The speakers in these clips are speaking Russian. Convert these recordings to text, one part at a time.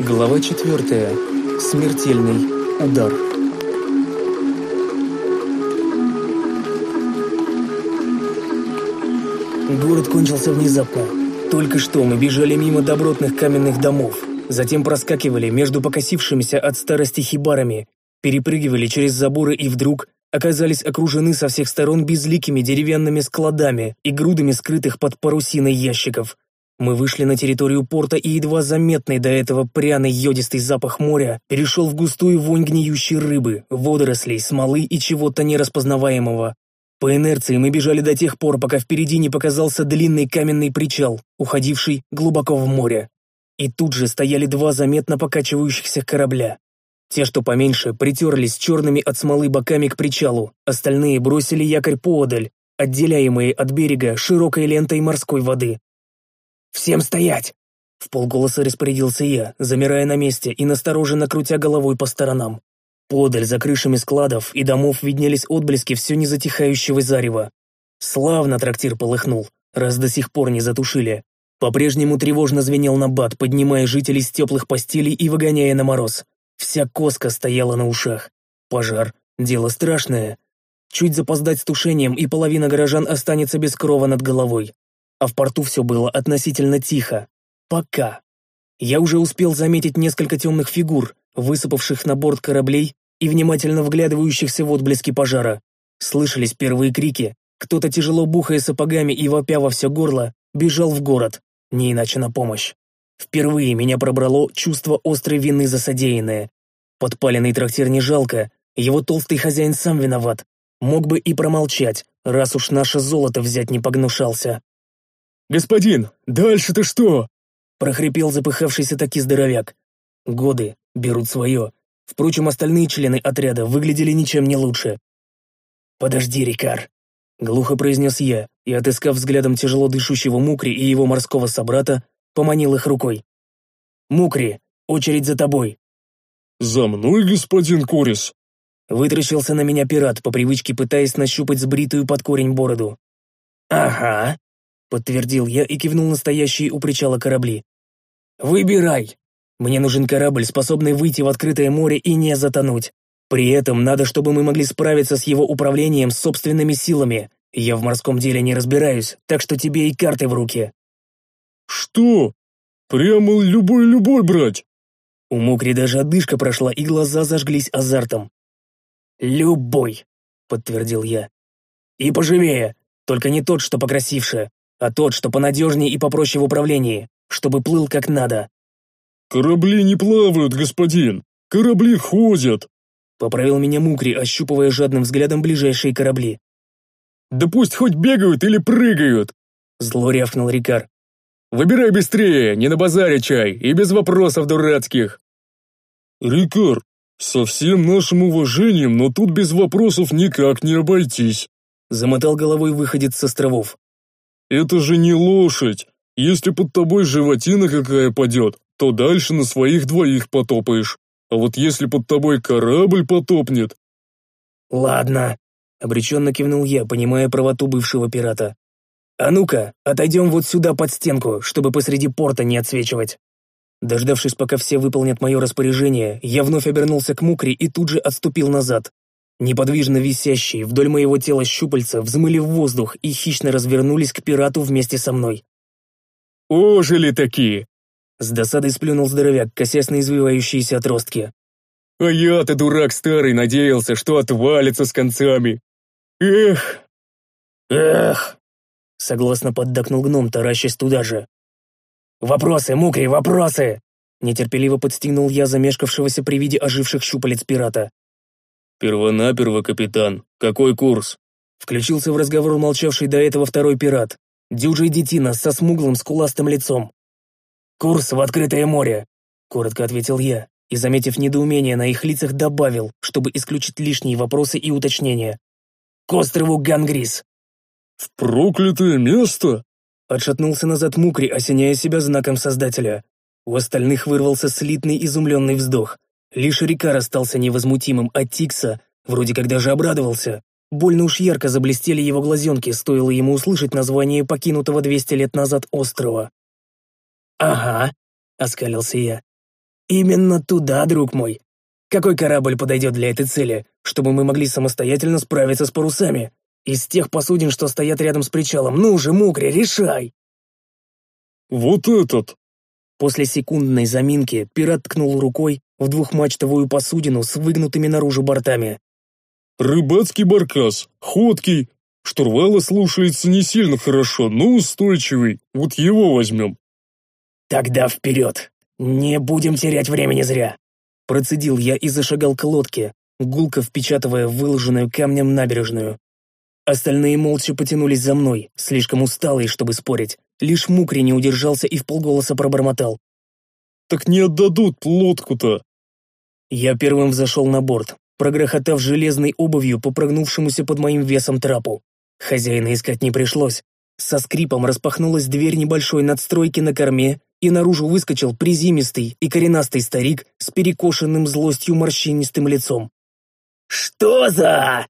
Глава четвертая. Смертельный удар. Город кончился внезапно. Только что мы бежали мимо добротных каменных домов, затем проскакивали между покосившимися от старости хибарами, перепрыгивали через заборы и вдруг оказались окружены со всех сторон безликими деревянными складами и грудами скрытых под парусиной ящиков. Мы вышли на территорию порта, и едва заметный до этого пряный йодистый запах моря перешел в густую вонь гниющей рыбы, водорослей, смолы и чего-то нераспознаваемого. По инерции мы бежали до тех пор, пока впереди не показался длинный каменный причал, уходивший глубоко в море. И тут же стояли два заметно покачивающихся корабля. Те, что поменьше, притерлись черными от смолы боками к причалу, остальные бросили якорь поодаль, отделяемые от берега широкой лентой морской воды. «Всем стоять!» В полголоса распорядился я, замирая на месте и настороженно крутя головой по сторонам. Подаль за крышами складов и домов виднелись отблески все незатихающего зарева. Славно трактир полыхнул, раз до сих пор не затушили. По-прежнему тревожно звенел набат, поднимая жителей с теплых постелей и выгоняя на мороз. Вся коска стояла на ушах. Пожар — дело страшное. Чуть запоздать с тушением, и половина горожан останется без крова над головой а в порту все было относительно тихо. Пока. Я уже успел заметить несколько темных фигур, высыпавших на борт кораблей и внимательно вглядывающихся в отблески пожара. Слышались первые крики, кто-то, тяжело бухая сапогами и вопя во все горло, бежал в город, не иначе на помощь. Впервые меня пробрало чувство острой вины за содеянное. Подпаленный трактир не жалко, его толстый хозяин сам виноват. Мог бы и промолчать, раз уж наше золото взять не погнушался. «Господин, дальше-то что?» прохрипел запыхавшийся таки здоровяк. Годы берут свое. Впрочем, остальные члены отряда выглядели ничем не лучше. «Подожди, Рикар», — глухо произнес я, и, отыскав взглядом тяжело дышущего Мукри и его морского собрата, поманил их рукой. «Мукри, очередь за тобой». «За мной, господин Корис?» Вытращился на меня пират, по привычке пытаясь нащупать сбритую под корень бороду. «Ага», подтвердил я и кивнул настоящие у причала корабли. «Выбирай! Мне нужен корабль, способный выйти в открытое море и не затонуть. При этом надо, чтобы мы могли справиться с его управлением собственными силами. Я в морском деле не разбираюсь, так что тебе и карты в руки». «Что? Прямо любой-любой брать?» У Мукри даже одышка прошла, и глаза зажглись азартом. «Любой», — подтвердил я. «И поживее, только не тот, что покрасивше а тот, что понадежнее и попроще в управлении, чтобы плыл как надо». «Корабли не плавают, господин! Корабли ходят!» Поправил меня Мукри, ощупывая жадным взглядом ближайшие корабли. «Да пусть хоть бегают или прыгают!» Зло рявкнул Рикар. «Выбирай быстрее, не на базаре чай, и без вопросов дурацких!» «Рикар, со всем нашим уважением, но тут без вопросов никак не обойтись!» Замотал головой выходец с островов. «Это же не лошадь! Если под тобой животина какая падет, то дальше на своих двоих потопаешь. А вот если под тобой корабль потопнет...» «Ладно», — обреченно кивнул я, понимая правоту бывшего пирата. «А ну-ка, отойдем вот сюда под стенку, чтобы посреди порта не отсвечивать». Дождавшись, пока все выполнят мое распоряжение, я вновь обернулся к Мукре и тут же отступил назад, Неподвижно висящие вдоль моего тела щупальца взмыли в воздух и хищно развернулись к пирату вместе со мной. «Ожили такие!» С досадой сплюнул здоровяк, косясь на извивающиеся отростки. «А я-то, дурак старый, надеялся, что отвалится с концами! Эх!» «Эх!» Согласно поддакнул гном, таращась туда же. «Вопросы, Мукри, вопросы!» Нетерпеливо подстегнул я замешкавшегося при виде оживших щупалец пирата. «Первонаперво, капитан. Какой курс?» Включился в разговор молчавший до этого второй пират. Дюжий детина со смуглым скуластым лицом. «Курс в открытое море», — коротко ответил я, и, заметив недоумение на их лицах, добавил, чтобы исключить лишние вопросы и уточнения. «К острову Гангрис». «В проклятое место?» Отшатнулся назад Мукри, осеняя себя знаком Создателя. У остальных вырвался слитный изумленный вздох. Лишь Рикар остался невозмутимым, а Тикса вроде как даже обрадовался. Больно уж ярко заблестели его глазенки, стоило ему услышать название покинутого 200 лет назад острова. «Ага», — оскалился я. Именно туда, друг мой. Какой корабль подойдет для этой цели, чтобы мы могли самостоятельно справиться с парусами? Из тех посудин, что стоят рядом с причалом. Ну же, Мукри, решай!» «Вот этот!» После секундной заминки пират ткнул рукой в двухмачтовую посудину с выгнутыми наружу бортами. «Рыбацкий баркас, ходкий, штурвала слушается не сильно хорошо, но устойчивый, вот его возьмем». «Тогда вперед! Не будем терять времени зря!» Процедил я и зашагал к лодке, гулко впечатывая выложенную камнем набережную. Остальные молча потянулись за мной, слишком усталые, чтобы спорить. Лишь Мукри не удержался и вполголоса пробормотал. «Так не отдадут лодку-то!» Я первым взошел на борт, прогрохотав железной обувью по прогнувшемуся под моим весом трапу. Хозяина искать не пришлось. Со скрипом распахнулась дверь небольшой надстройки на корме, и наружу выскочил призимистый и коренастый старик с перекошенным злостью морщинистым лицом. «Что за...»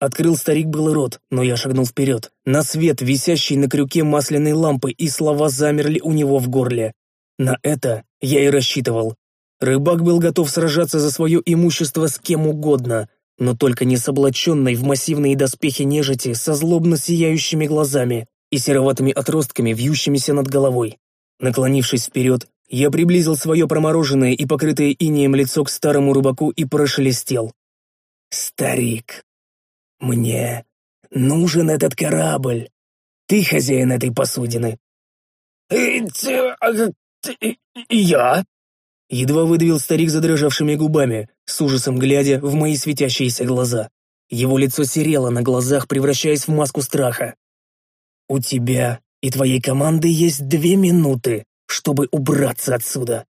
Открыл старик был рот, но я шагнул вперед. На свет, висящий на крюке масляной лампы, и слова замерли у него в горле. На это я и рассчитывал. Рыбак был готов сражаться за свое имущество с кем угодно, но только не с облаченной в массивные доспехи нежити со злобно сияющими глазами и сероватыми отростками, вьющимися над головой. Наклонившись вперед, я приблизил свое промороженное и покрытое инеем лицо к старому рыбаку и прошелестел. «Старик, мне нужен этот корабль. Ты хозяин этой посудины». «Я?» Едва выдавил старик задрожавшими губами, с ужасом глядя в мои светящиеся глаза. Его лицо серело на глазах, превращаясь в маску страха. «У тебя и твоей команды есть две минуты, чтобы убраться отсюда»,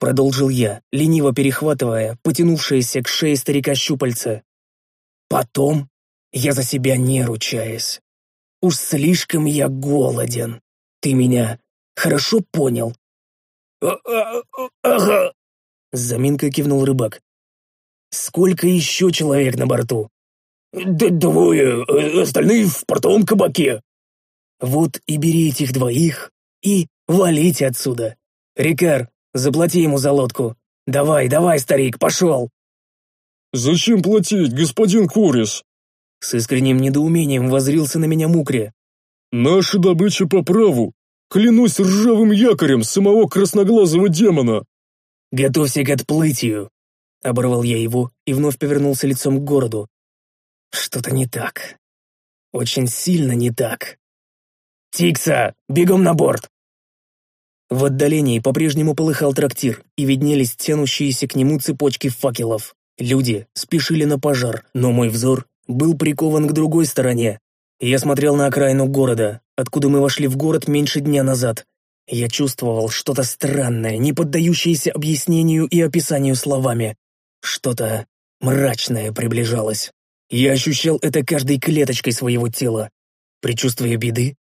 продолжил я, лениво перехватывая потянувшееся к шее старика щупальца. «Потом я за себя не ручаюсь. Уж слишком я голоден. Ты меня хорошо понял?» «А, а, «Ага», — с заминкой кивнул рыбак. «Сколько еще человек на борту?» «Да двое, остальные в портовом кабаке». «Вот и бери этих двоих и валите отсюда. Рикар, заплати ему за лодку. Давай, давай, старик, пошел!» «Зачем платить, господин Корис?» С искренним недоумением возрился на меня Мукре. «Наша добыча по праву. Клянусь ржавым якорем самого красноглазого демона!» «Готовься к отплытию!» Оборвал я его и вновь повернулся лицом к городу. Что-то не так. Очень сильно не так. «Тикса, бегом на борт!» В отдалении по-прежнему полыхал трактир, и виднелись тянущиеся к нему цепочки факелов. Люди спешили на пожар, но мой взор был прикован к другой стороне, я смотрел на окраину города, откуда мы вошли в город меньше дня назад. Я чувствовал что-то странное, не поддающееся объяснению и описанию словами. Что-то мрачное приближалось. Я ощущал это каждой клеточкой своего тела. Причувствие беды?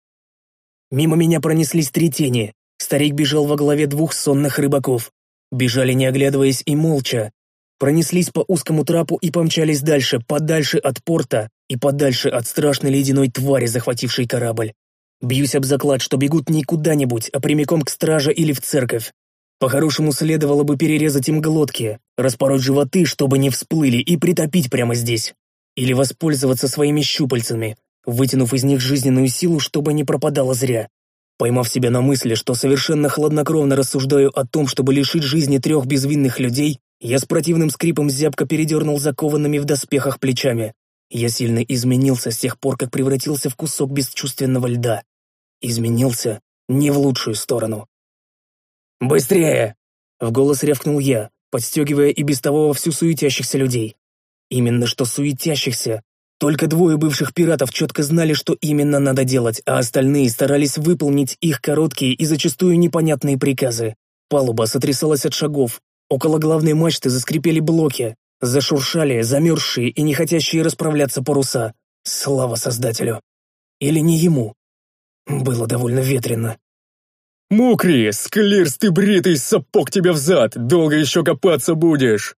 Мимо меня пронеслись три тени. Старик бежал во главе двух сонных рыбаков. Бежали не оглядываясь и молча, пронеслись по узкому трапу и помчались дальше, подальше от порта и подальше от страшной ледяной твари, захватившей корабль. Бьюсь об заклад, что бегут не куда-нибудь, а прямиком к страже или в церковь. По-хорошему следовало бы перерезать им глотки, распороть животы, чтобы не всплыли, и притопить прямо здесь. Или воспользоваться своими щупальцами, вытянув из них жизненную силу, чтобы не пропадала зря. Поймав себя на мысли, что совершенно хладнокровно рассуждаю о том, чтобы лишить жизни трех безвинных людей, я с противным скрипом зябко передернул закованными в доспехах плечами. Я сильно изменился с тех пор, как превратился в кусок бесчувственного льда. Изменился не в лучшую сторону. «Быстрее!» — в голос рявкнул я, подстегивая и без того вовсю суетящихся людей. Именно что суетящихся. Только двое бывших пиратов четко знали, что именно надо делать, а остальные старались выполнить их короткие и зачастую непонятные приказы. Палуба сотрясалась от шагов, Около главной мачты заскрипели блоки, зашуршали замерзшие и не хотящие расправляться паруса. Слава Создателю. Или не ему. Было довольно ветрено. «Мокри, склирс ты бритый, сапог тебя взад, долго еще копаться будешь!»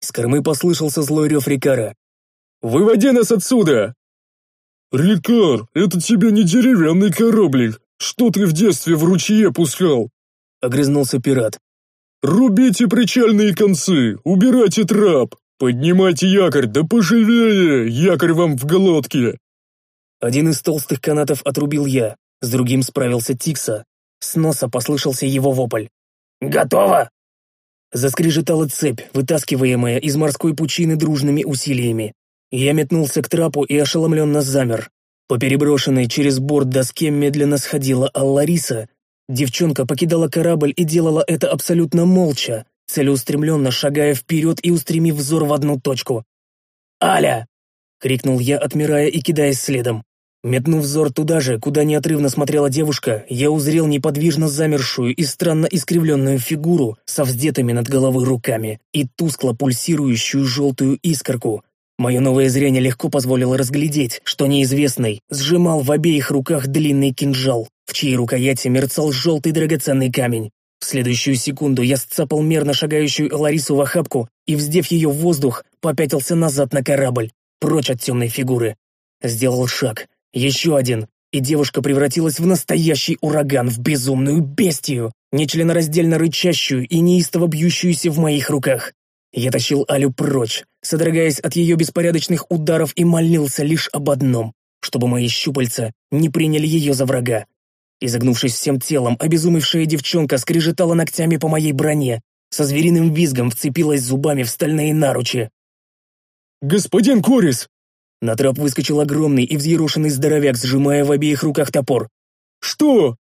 С кормы послышался злой рев Рикара. «Выводи нас отсюда!» «Рикар, это тебе не деревянный кораблик! Что ты в детстве в ручье пускал?» Огрызнулся пират. Рубите причальные концы, убирайте трап, поднимайте якорь, да поживее, якорь вам в глотке!» Один из толстых канатов отрубил я, с другим справился Тикса. С носа послышался его вопль. «Готово!» Заскрежетала цепь, вытаскиваемая из морской пучины дружными усилиями. Я метнулся к трапу и ошеломленно замер. По переброшенной через борт доске медленно сходила Аллариса. Девчонка покидала корабль и делала это абсолютно молча, целеустремленно шагая вперед и устремив взор в одну точку. «Аля!» — крикнул я, отмирая и кидаясь следом. Метнув взор туда же, куда неотрывно смотрела девушка, я узрел неподвижно замершую и странно искривленную фигуру со вздетыми над головой руками и тускло пульсирующую желтую искорку. Мое новое зрение легко позволило разглядеть, что неизвестный сжимал в обеих руках длинный кинжал, в чьей рукояти мерцал желтый драгоценный камень. В следующую секунду я сцапал мерно шагающую Ларису в охапку и, вздев ее в воздух, попятился назад на корабль, прочь от темной фигуры. Сделал шаг, еще один, и девушка превратилась в настоящий ураган, в безумную бестию, нечленораздельно рычащую и неистово бьющуюся в моих руках. Я тащил Алю прочь, содрогаясь от ее беспорядочных ударов и молился лишь об одном, чтобы мои щупальца не приняли ее за врага. Изогнувшись всем телом, обезумевшая девчонка скрежетала ногтями по моей броне, со звериным визгом вцепилась зубами в стальные наручи. «Господин Корис!» На трап выскочил огромный и взъерошенный здоровяк, сжимая в обеих руках топор. «Что?»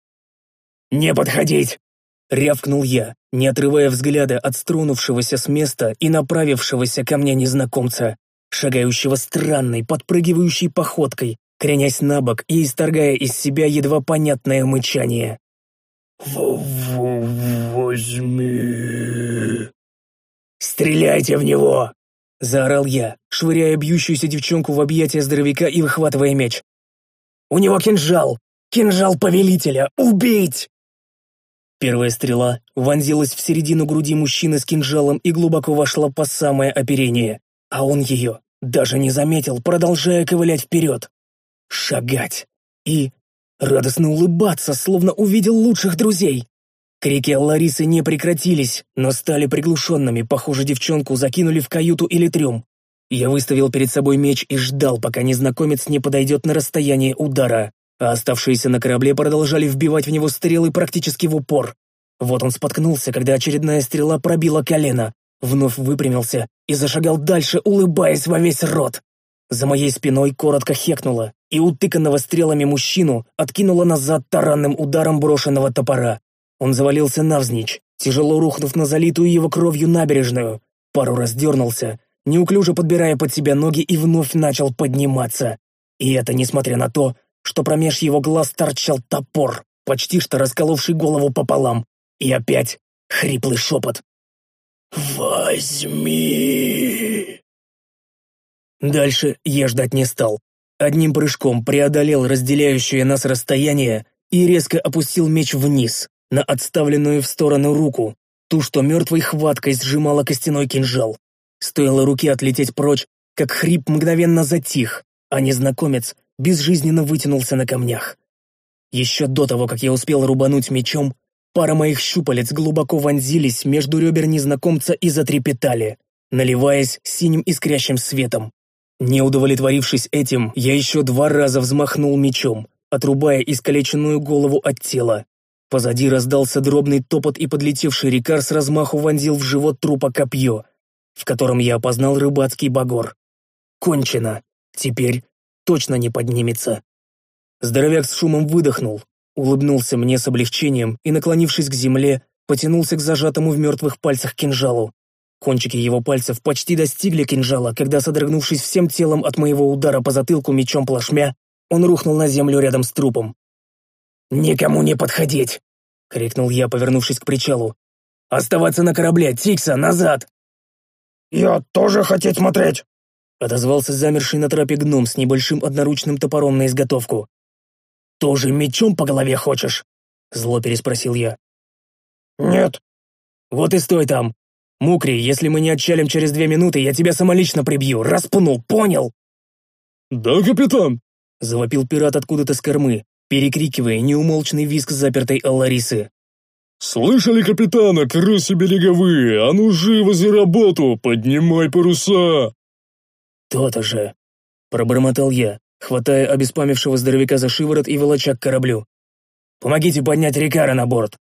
«Не подходить!» — рявкнул я, не отрывая взгляда от стронувшегося с места и направившегося ко мне незнакомца, шагающего странной, подпрыгивающей походкой, кренясь на бок и исторгая из себя едва понятное мычание. «Возьми!» «Стреляйте в него!» Заорал я, швыряя бьющуюся девчонку в объятия здоровяка и выхватывая меч. «У него кинжал! Кинжал повелителя! Убить!» Первая стрела вонзилась в середину груди мужчины с кинжалом и глубоко вошла по самое оперение, а он ее даже не заметил, продолжая ковылять вперед. Шагать и радостно улыбаться, словно увидел лучших друзей. Крики Ларисы не прекратились, но стали приглушенными, похоже, девчонку закинули в каюту или трюм. Я выставил перед собой меч и ждал, пока незнакомец не подойдет на расстояние удара, а оставшиеся на корабле продолжали вбивать в него стрелы практически в упор. Вот он споткнулся, когда очередная стрела пробила колено, вновь выпрямился и зашагал дальше, улыбаясь во весь рот. За моей спиной коротко хекнуло, и утыканного стрелами мужчину откинуло назад таранным ударом брошенного топора. Он завалился навзничь, тяжело рухнув на залитую его кровью набережную. Пару раз дернулся, неуклюже подбирая под себя ноги и вновь начал подниматься. И это несмотря на то, что промеж его глаз торчал топор, почти что расколовший голову пополам. И опять хриплый шепот. «Возьми!» Дальше я ждать не стал. Одним прыжком преодолел разделяющее нас расстояние и резко опустил меч вниз, на отставленную в сторону руку, ту, что мертвой хваткой сжимала костяной кинжал. Стоило руке отлететь прочь, как хрип мгновенно затих, а незнакомец безжизненно вытянулся на камнях. Еще до того, как я успел рубануть мечом, пара моих щупалец глубоко вонзились между ребер незнакомца и затрепетали, наливаясь синим искрящим светом. Не удовлетворившись этим, я еще два раза взмахнул мечом, отрубая искалеченную голову от тела, Позади раздался дробный топот, и подлетевший Рикар с размаху вонзил в живот трупа копье, в котором я опознал рыбацкий багор. Кончено. Теперь точно не поднимется. Здоровяк с шумом выдохнул, улыбнулся мне с облегчением и, наклонившись к земле, потянулся к зажатому в мертвых пальцах кинжалу. Кончики его пальцев почти достигли кинжала, когда, содрогнувшись всем телом от моего удара по затылку мечом плашмя, он рухнул на землю рядом с трупом. «Никому не подходить!» — крикнул я, повернувшись к причалу. «Оставаться на корабле! Тикса, назад!» «Я тоже хотеть смотреть!» — отозвался замерший на трапе гном с небольшим одноручным топором на изготовку. «Тоже мечом по голове хочешь?» — зло переспросил я. «Нет». «Вот и стой там. Мукри, если мы не отчалим через две минуты, я тебя самолично прибью, распнул, понял?» «Да, капитан!» — завопил пират откуда-то с кормы, перекрикивая неумолчный визг запертой Алларисы. «Слышали, капитана, крысы береговые? А ну живо за работу, поднимай паруса!» «То-то же!» — пробормотал я, хватая обеспамившего здоровяка за шиворот и волоча к кораблю. «Помогите поднять Рикара на борт!»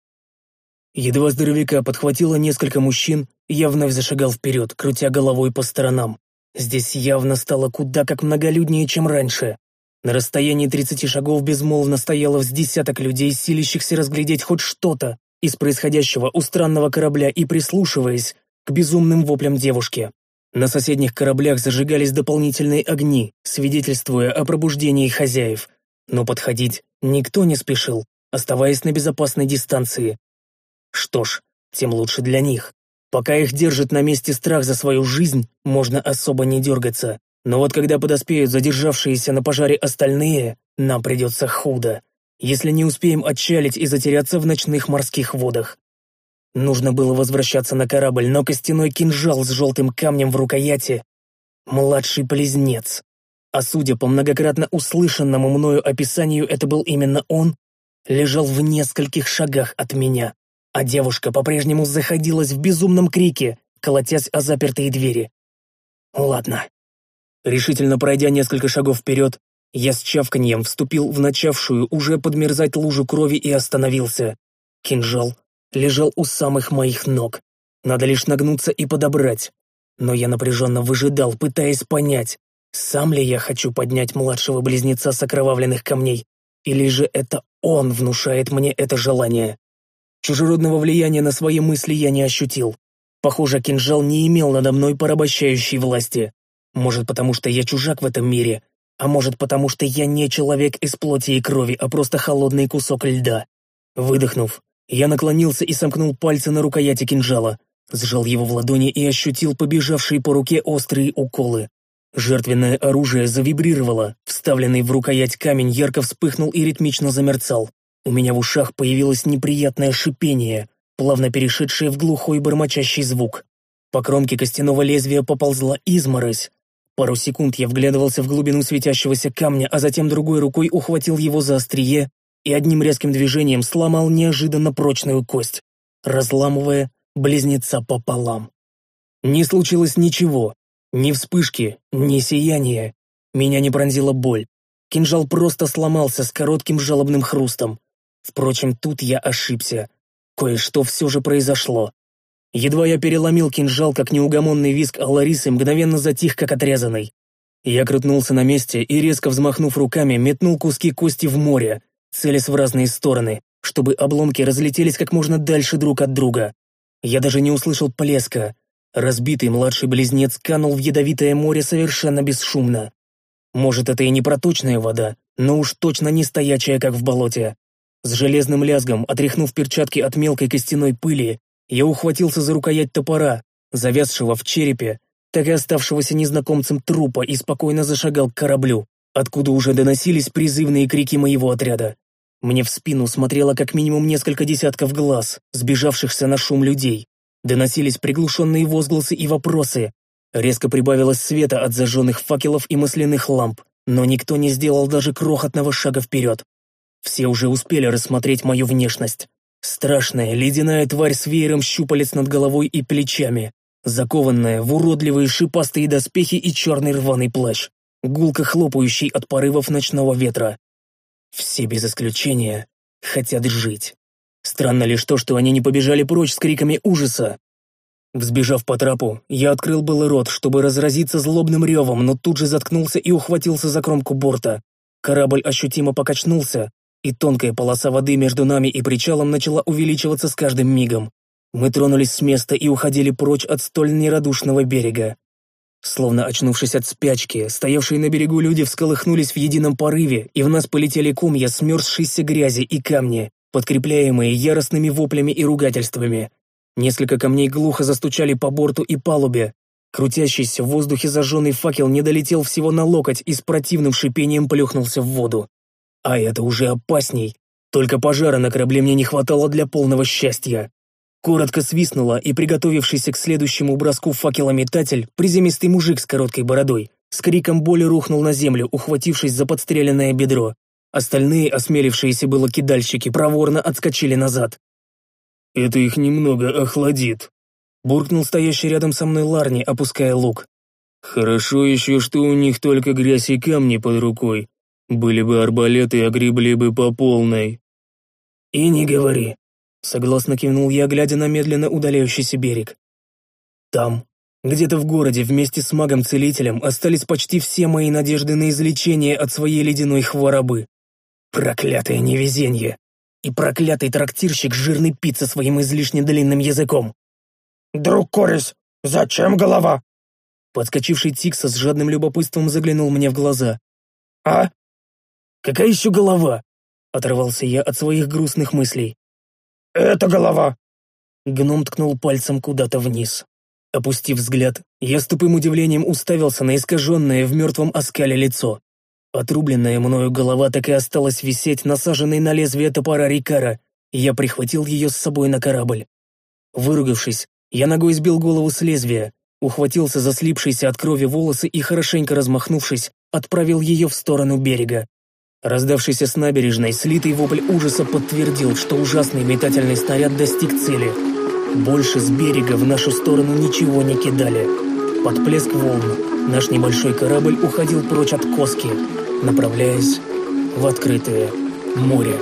Едва здоровяка подхватило несколько мужчин, я вновь зашагал вперед, крутя головой по сторонам. Здесь явно стало куда как многолюднее, чем раньше. На расстоянии 30 шагов безмолвно стояло с десяток людей, силящихся разглядеть хоть что-то из происходящего у странного корабля и прислушиваясь к безумным воплям девушки. На соседних кораблях зажигались дополнительные огни, свидетельствуя о пробуждении хозяев. Но подходить никто не спешил, оставаясь на безопасной дистанции. Что ж, тем лучше для них. Пока их держит на месте страх за свою жизнь, можно особо не дергаться. Но вот когда подоспеют задержавшиеся на пожаре остальные, нам придется худо, если не успеем отчалить и затеряться в ночных морских водах. Нужно было возвращаться на корабль, но костяной кинжал с желтым камнем в рукояти — младший близнец. А судя по многократно услышанному мною описанию, это был именно он, лежал в нескольких шагах от меня а девушка по-прежнему заходилась в безумном крике, колотясь о запертые двери. Ладно. Решительно пройдя несколько шагов вперед, я с чавканьем вступил в начавшую уже подмерзать лужу крови и остановился. Кинжал лежал у самых моих ног. Надо лишь нагнуться и подобрать. Но я напряженно выжидал, пытаясь понять, сам ли я хочу поднять младшего близнеца с окровавленных камней, или же это он внушает мне это желание. Чужеродного влияния на свои мысли я не ощутил. Похоже, кинжал не имел надо мной порабощающей власти. Может, потому что я чужак в этом мире, а может, потому что я не человек из плоти и крови, а просто холодный кусок льда. Выдохнув, я наклонился и сомкнул пальцы на рукояти кинжала, сжал его в ладони и ощутил побежавшие по руке острые уколы. Жертвенное оружие завибрировало, вставленный в рукоять камень ярко вспыхнул и ритмично замерцал. У меня в ушах появилось неприятное шипение, плавно перешедшее в глухой бормочащий звук. По кромке костяного лезвия поползла изморозь. Пару секунд я вглядывался в глубину светящегося камня, а затем другой рукой ухватил его за острие и одним резким движением сломал неожиданно прочную кость, разламывая близнеца пополам. Не случилось ничего, ни вспышки, ни сияния. Меня не пронзила боль. Кинжал просто сломался с коротким жалобным хрустом. Впрочем, тут я ошибся. Кое-что все же произошло. Едва я переломил кинжал, как неугомонный виск Аларисы мгновенно затих, как отрезанный. Я крутнулся на месте и, резко взмахнув руками, метнул куски кости в море, целясь в разные стороны, чтобы обломки разлетелись как можно дальше друг от друга. Я даже не услышал плеска. Разбитый младший близнец канул в ядовитое море совершенно бесшумно. Может, это и не проточная вода, но уж точно не стоячая, как в болоте. С железным лязгом, отряхнув перчатки от мелкой костяной пыли, я ухватился за рукоять топора, завязшего в черепе, так и оставшегося незнакомцем трупа и спокойно зашагал к кораблю, откуда уже доносились призывные крики моего отряда. Мне в спину смотрело как минимум несколько десятков глаз, сбежавшихся на шум людей. Доносились приглушенные возгласы и вопросы. Резко прибавилось света от зажженных факелов и масляных ламп, но никто не сделал даже крохотного шага вперед. Все уже успели рассмотреть мою внешность. Страшная ледяная тварь с веером щупалец над головой и плечами, закованная в уродливые шипастые доспехи и черный рваный плащ, гулко хлопающий от порывов ночного ветра. Все без исключения хотят жить. Странно лишь то, что они не побежали прочь с криками ужаса. Взбежав по трапу, я открыл был рот, чтобы разразиться злобным ревом, но тут же заткнулся и ухватился за кромку борта. Корабль ощутимо покачнулся, и тонкая полоса воды между нами и причалом начала увеличиваться с каждым мигом. Мы тронулись с места и уходили прочь от столь нерадушного берега. Словно очнувшись от спячки, стоявшие на берегу люди всколыхнулись в едином порыве, и в нас полетели комья смерзшейся грязи и камни, подкрепляемые яростными воплями и ругательствами. Несколько камней глухо застучали по борту и палубе. Крутящийся в воздухе зажженный факел не долетел всего на локоть и с противным шипением плюхнулся в воду. А это уже опасней. Только пожара на корабле мне не хватало для полного счастья. Коротко свистнула, и приготовившийся к следующему броску факелометатель, приземистый мужик с короткой бородой, с криком боли рухнул на землю, ухватившись за подстреленное бедро. Остальные, осмелившиеся было кидальщики, проворно отскочили назад. Это их немного охладит. Буркнул стоящий рядом со мной Ларни, опуская лук. Хорошо еще, что у них только грязь и камни под рукой. Были бы арбалеты, огребли бы по полной. И не говори. Согласно кивнул я, глядя на медленно удаляющийся берег. Там, где-то в городе, вместе с магом-целителем, остались почти все мои надежды на излечение от своей ледяной хворобы. Проклятое невезение! И проклятый трактирщик жирный пит со своим излишне длинным языком. «Друг Корис, зачем голова?» Подскочивший Тикса с жадным любопытством заглянул мне в глаза. «А?» «Какая еще голова?» Оторвался я от своих грустных мыслей. «Это голова!» Гном ткнул пальцем куда-то вниз. Опустив взгляд, я с тупым удивлением уставился на искаженное в мертвом оскале лицо. Отрубленная мною голова так и осталась висеть, насаженной на лезвие топора Рикара, я прихватил ее с собой на корабль. Выругавшись, я ногой сбил голову с лезвия, ухватился за слипшиеся от крови волосы и, хорошенько размахнувшись, отправил ее в сторону берега. Раздавшийся с набережной слитый вопль ужаса подтвердил, что ужасный метательный снаряд достиг цели. Больше с берега в нашу сторону ничего не кидали. Под плеск волн наш небольшой корабль уходил прочь от Коски, направляясь в открытое море.